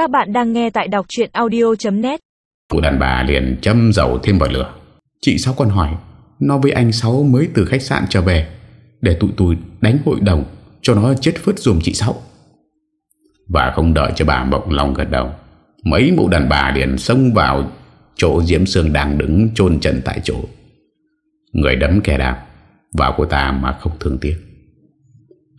Các bạn đang nghe tại đọc chuyện audio.net Cụ đàn bà liền châm dầu thêm vào lửa. Chị Sáu còn hỏi, Nó với anh Sáu mới từ khách sạn trở về, Để tụi tụi đánh hội đồng Cho nó chết phứt dùm chị Sáu. Và không đợi cho bà Mộng lòng gật đầu, Mấy mụ đàn bà liền xông vào Chỗ Diễm Sương đang đứng chôn chân tại chỗ. Người đấm kẻ đạp, Vào cô ta mà không thương tiếc.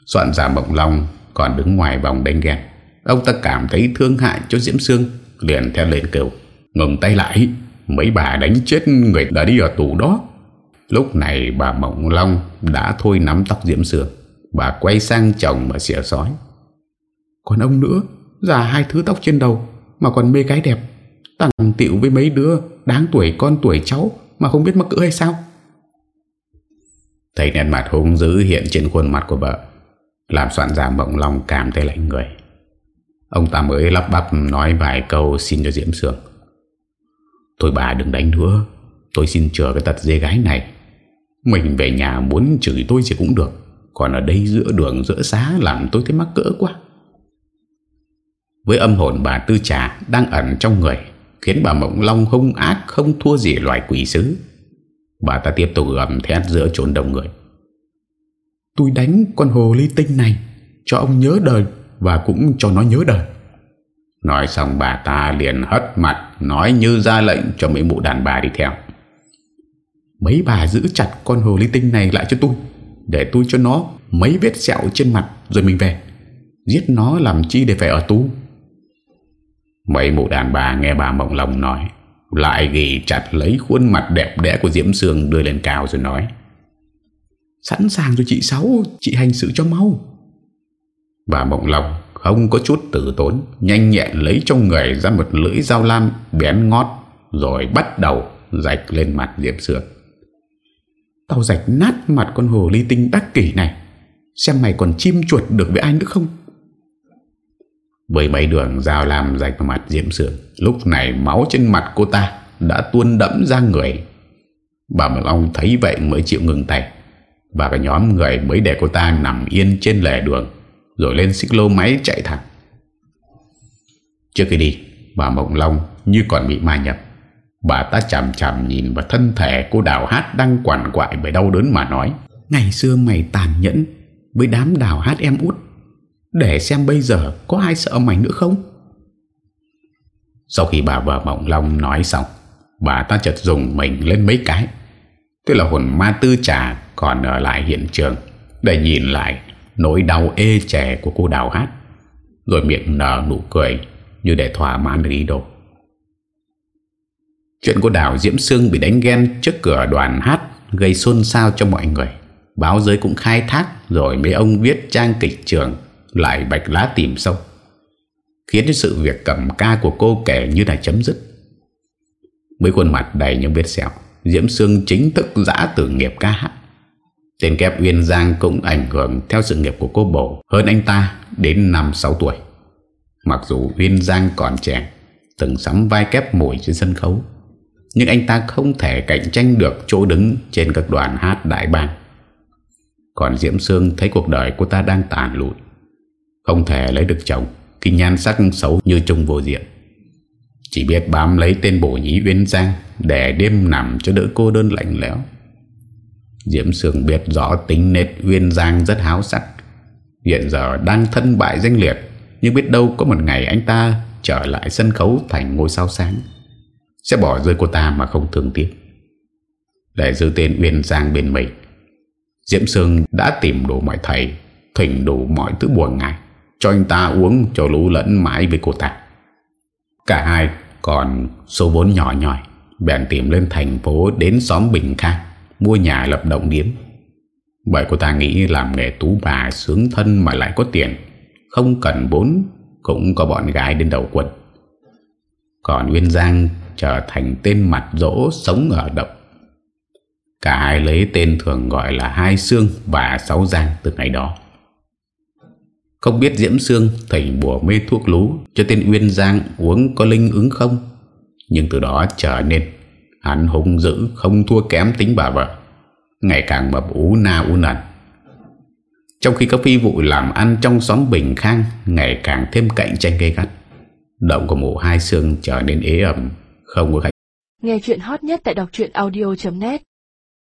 Soạn giả Mộng Long Còn đứng ngoài vòng đánh ghen. Ông ta cảm thấy thương hại cho Diễm Sương, Liền theo lên kêu. Ngừng tay lại, Mấy bà đánh chết người đã đi ở tù đó. Lúc này bà Mộng Long Đã thôi nắm tóc Diễm Sương, Bà quay sang chồng mà xỉa sói. Còn ông nữa, Già hai thứ tóc trên đầu, Mà còn mê gái đẹp. Tặng tiệu với mấy đứa Đáng tuổi con tuổi cháu Mà không biết mắc cỡ hay sao? Thấy nét mặt hung dữ hiện trên khuôn mặt của vợ, Làm soạn giả mộng lòng cảm thấy lạnh người. Ông ta mới lắp bắp nói vài câu xin cho Diễm Sương. Thôi bà đừng đánh nữa, Tôi xin chờ cái tật dê gái này. Mình về nhà muốn chửi tôi thì cũng được, Còn ở đây giữa đường, giữa xá Làm tôi thấy mắc cỡ quá. Với âm hồn bà Tư Trà Đang ẩn trong người, Khiến bà Mộng Long hung ác Không thua gì loài quỷ sứ. Bà ta tiếp tục gầm thét giữa trốn đông người. Tôi đánh con hồ ly tinh này, Cho ông nhớ đời. Và cũng cho nó nhớ đời. Nói xong bà ta liền hất mặt, Nói như ra lệnh cho mấy mụ đàn bà đi theo. Mấy bà giữ chặt con hồ ly tinh này lại cho tôi, Để tôi cho nó mấy vết sẹo trên mặt Rồi mình về, Giết nó làm chi để phải ở tù. Mấy mụ đàn bà nghe bà Mộng lòng nói, Lại ghi chặt lấy khuôn mặt đẹp đẽ của Diễm Sương đưa lên cao rồi nói, Sẵn sàng cho chị Sáu, Chị hành sự cho mau. Bà Mộng Lộc không có chút tử tốn, Nhanh nhẹn lấy trong người ra một lưỡi dao lam bén ngót, Rồi bắt đầu rạch lên mặt Diễm Sương Tao rạch nát mặt con hồ ly tinh đắc kỷ này, Xem mày còn chim chuột được với anh nữa không? Với mấy đường dao lam rạch vào mặt Diễm Sương Lúc này máu trên mặt cô ta Đã tuôn đẫm ra người. Bà Mộng Long thấy vậy mới chịu ngừng tay, Và cả nhóm người mới để cô ta nằm yên trên lề đường. Rồi lên xích lô máy chạy thẳng. Trước khi đi, Bà Mộng Long như còn bị ma nhập. Bà ta chằm chằm nhìn vào thân thể cô đào hát đang quằn quại bởi đau đớn mà nói, Ngày xưa mày tàn nhẫn với đám đào hát em út, Để xem bây giờ có ai sợ mày nữa không? Sau khi bà vợ Mộng Long nói xong, Bà ta chợt dùng mình lên mấy cái. Tức là hồn ma tư trà còn ở lại hiện trường, Để nhìn lại nỗi đau ê trẻ của cô đào hát. Rồi miệng nở nụ cười Như để thỏa mãn được ý đồ. Chuyện cô đào Diễm Sương bị đánh ghen trước cửa đoàn hát Gây xôn xao cho mọi người. Báo giới cũng khai thác Rồi mấy ông viết trang kịch trường Lại bạch lá tìm sâu, Khiến cho sự việc cầm ca của cô kể như là chấm dứt. Với khuôn mặt đầy những vết sẹo, Diễm Sương chính thức giã từ nghiệp ca hát. Tên kép Uyên Giang cũng ảnh hưởng theo sự nghiệp của cô bổ hơn anh ta đến 5-6 tuổi. Mặc dù Uyên Giang còn trẻ, từng sắm vai kép mùi trên sân khấu, nhưng anh ta không thể cạnh tranh được chỗ đứng trên các đoàn hát đại bang. Còn Diễm Sương thấy cuộc đời cô ta đang tàn lụi, không thể lấy được chồng, khi nhan sắc xấu như trung vô diện. Chỉ biết bám lấy tên bổ nhí Uyên Giang để đêm nằm cho đỡ cô đơn lạnh lẽo. Diễm Sương biết rõ tính nết Uyên Giang rất háo sắc. Hiện giờ đang thân bại danh liệt, Nhưng biết đâu có một ngày anh ta trở lại sân khấu thành ngôi sao sáng. Sẽ bỏ rơi cô ta mà không thương tiếc. Để giữ tên Uyên Giang bên mình. Diễm Sương đã tìm đủ mọi thầy, Thỉnh đủ mọi thứ buồn ngại, Cho anh ta uống, cho lũ lẫn mãi với cô ta. Cả hai còn số vốn nhỏ nhòi Bèn tìm lên thành phố đến xóm Bình Khang. Mua nhà lập động điếm. Bởi cô ta nghĩ làm nghề tú bà Sướng thân mà lại có tiền, Không cần vốn Cũng có bọn gái đến đầu quân Còn Nguyên Giang Trở thành tên mặt dỗ Sống ở động. Cả hai lấy tên thường gọi là Hai Sương và Sáu Giang từ ngày đó. Không biết Diễm Sương, Thầy bùa mê thuốc lú, Cho tên Uyên Giang uống có linh ứng không? Nhưng từ đó trở nên Hắn hung dữ, không thua kém tính bà vợ. Ngày càng mập ú, na u nần. Trong khi các phi vụ làm ăn trong xóm Bình Khang, Ngày càng thêm cạnh tranh gây gắt. Động của mụ hai xương trở nên ế ẩm, Không có khách Nghe chuyện hot nhất tại đọc audio.net